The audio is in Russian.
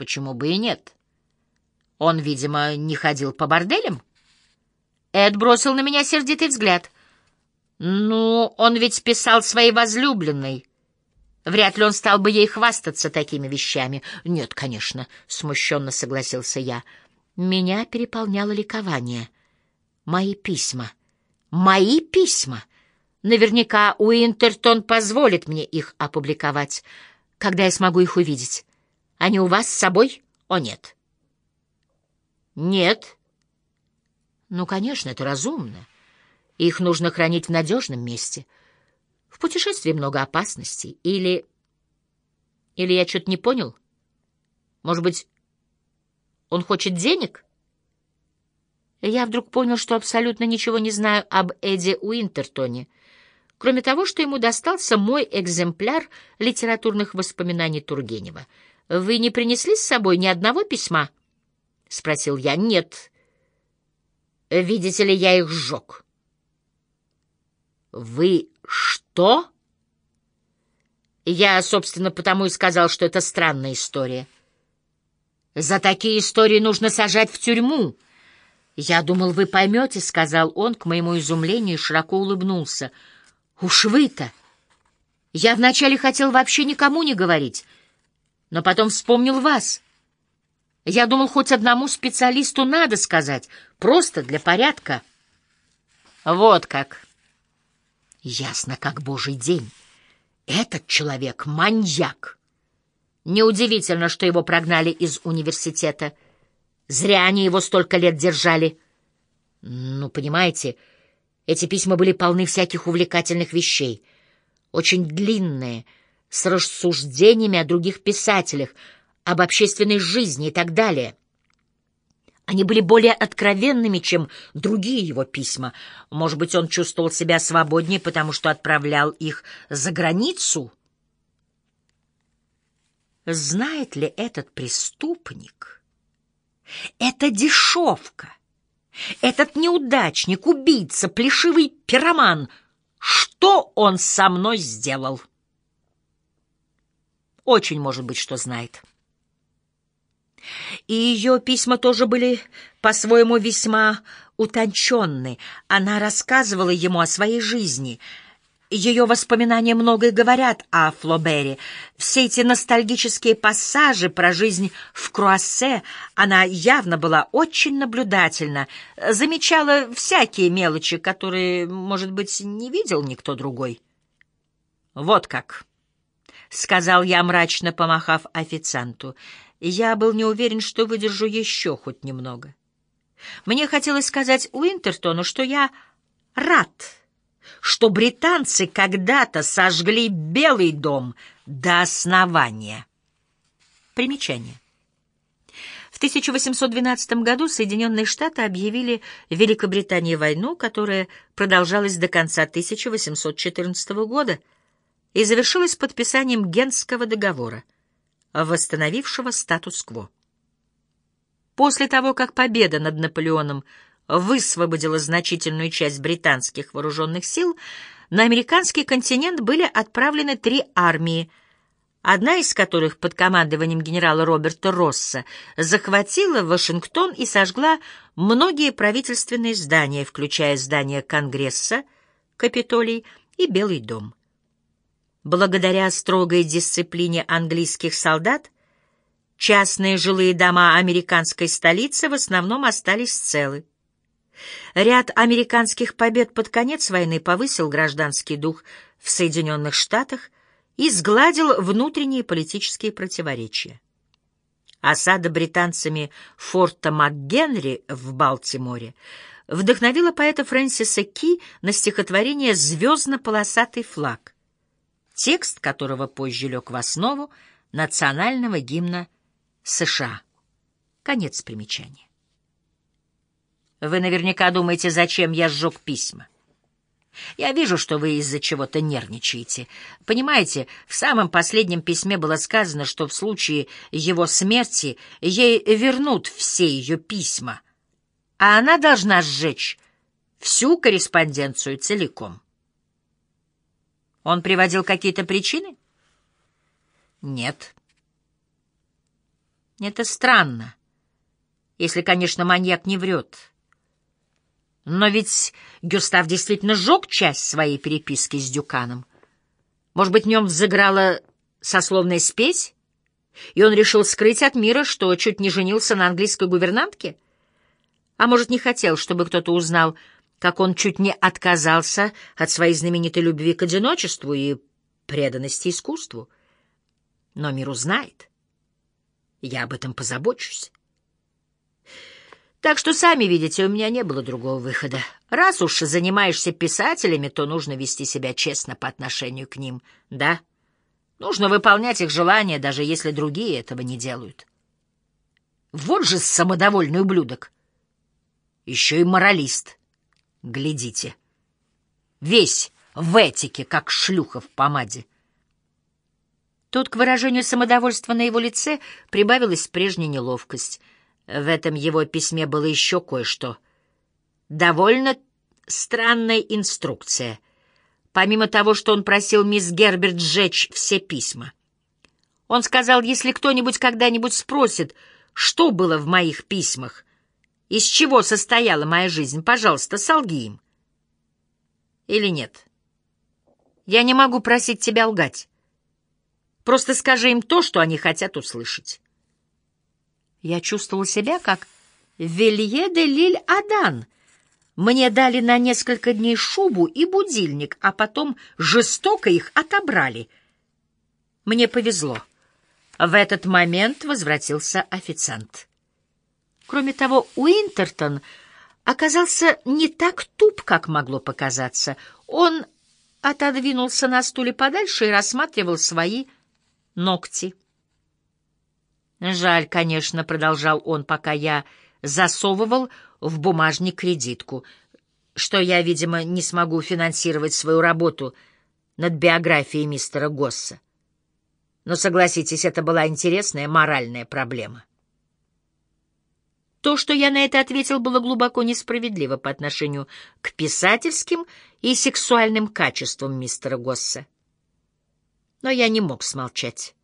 Почему бы и нет? Он, видимо, не ходил по борделям? Эд бросил на меня сердитый взгляд. Ну, он ведь писал своей возлюбленной. Вряд ли он стал бы ей хвастаться такими вещами. Нет, конечно, смущенно согласился я. Меня переполняло ликование. Мои письма. Мои письма. Наверняка Уинтертон позволит мне их опубликовать, когда я смогу их увидеть. Они у вас с собой? О, нет. Нет. Ну, конечно, это разумно. Их нужно хранить в надежном месте. В путешествии много опасностей. Или... Или я что-то не понял? Может быть, он хочет денег? Я вдруг понял, что абсолютно ничего не знаю об Эдди Уинтертоне — кроме того, что ему достался мой экземпляр литературных воспоминаний Тургенева. «Вы не принесли с собой ни одного письма?» — спросил я. «Нет. Видите ли, я их сжег». «Вы что?» Я, собственно, потому и сказал, что это странная история. «За такие истории нужно сажать в тюрьму». «Я думал, вы поймете», — сказал он, к моему изумлению, широко улыбнулся — Уж вы-то! Я вначале хотел вообще никому не говорить, но потом вспомнил вас. Я думал, хоть одному специалисту надо сказать, просто для порядка. Вот как. Ясно, как божий день. Этот человек — маньяк. Неудивительно, что его прогнали из университета. Зря они его столько лет держали. Ну, понимаете, — эти письма были полны всяких увлекательных вещей, очень длинные, с рассуждениями о других писателях, об общественной жизни и так далее. Они были более откровенными, чем другие его письма. Может быть, он чувствовал себя свободнее, потому что отправлял их за границу? Знает ли этот преступник? Это дешевка этот неудачник, убийца, плешивый пироман, что он со мной сделал? Очень может быть, что знает. И ее письма тоже были по-своему весьма утонченны. Она рассказывала ему о своей жизни — ее воспоминания многое говорят о Флобере. Все эти ностальгические пассажи про жизнь в Круассе, она явно была очень наблюдательна, замечала всякие мелочи, которые, может быть, не видел никто другой. «Вот как», — сказал я, мрачно помахав официанту. Я был не уверен, что выдержу еще хоть немного. Мне хотелось сказать Уинтертону, что я рад, — что британцы когда-то сожгли Белый дом до основания. Примечание. В 1812 году Соединенные Штаты объявили Великобритании войну, которая продолжалась до конца 1814 года и завершилась подписанием Генского договора, восстановившего статус-кво. После того, как победа над Наполеоном высвободила значительную часть британских вооруженных сил, на американский континент были отправлены три армии, одна из которых под командованием генерала Роберта Росса захватила Вашингтон и сожгла многие правительственные здания, включая здание Конгресса, Капитолий и Белый дом. Благодаря строгой дисциплине английских солдат частные жилые дома американской столицы в основном остались целы. Ряд американских побед под конец войны повысил гражданский дух в Соединенных Штатах и сгладил внутренние политические противоречия. Осада британцами форта МакГенри в Балтиморе вдохновила поэта Фрэнсиса Ки на стихотворение «Звездно-полосатый флаг», текст которого позже лег в основу национального гимна США. Конец примечания. Вы наверняка думаете, зачем я сжег письма. Я вижу, что вы из-за чего-то нервничаете. Понимаете, в самом последнем письме было сказано, что в случае его смерти ей вернут все ее письма, а она должна сжечь всю корреспонденцию целиком. Он приводил какие-то причины? Нет. Это странно, если, конечно, маньяк не врет. Но ведь Гюстав действительно сжег часть своей переписки с Дюканом. Может быть, в нем взыграла сословная спесь, и он решил скрыть от мира, что чуть не женился на английской гувернантке? А может, не хотел, чтобы кто-то узнал, как он чуть не отказался от своей знаменитой любви к одиночеству и преданности искусству? Но мир узнает. Я об этом позабочусь. Так что, сами видите, у меня не было другого выхода. Раз уж занимаешься писателями, то нужно вести себя честно по отношению к ним, да? Нужно выполнять их желания, даже если другие этого не делают. Вот же самодовольный ублюдок. Еще и моралист. Глядите. Весь в этике, как шлюха в помаде. Тут к выражению самодовольства на его лице прибавилась прежняя неловкость. В этом его письме было еще кое-что. Довольно странная инструкция. Помимо того, что он просил мисс Герберт сжечь все письма. Он сказал, если кто-нибудь когда-нибудь спросит, что было в моих письмах, из чего состояла моя жизнь, пожалуйста, солги им. Или нет? Я не могу просить тебя лгать. Просто скажи им то, что они хотят услышать. Я чувствовал себя как Вилье де Лиль-Адан. Мне дали на несколько дней шубу и будильник, а потом жестоко их отобрали. Мне повезло. В этот момент возвратился официант. Кроме того, Уинтертон оказался не так туп, как могло показаться. Он отодвинулся на стуле подальше и рассматривал свои ногти. «Жаль, конечно», — продолжал он, пока я засовывал в бумажник кредитку, что я, видимо, не смогу финансировать свою работу над биографией мистера Госса. Но, согласитесь, это была интересная моральная проблема. То, что я на это ответил, было глубоко несправедливо по отношению к писательским и сексуальным качествам мистера Госса. Но я не мог смолчать.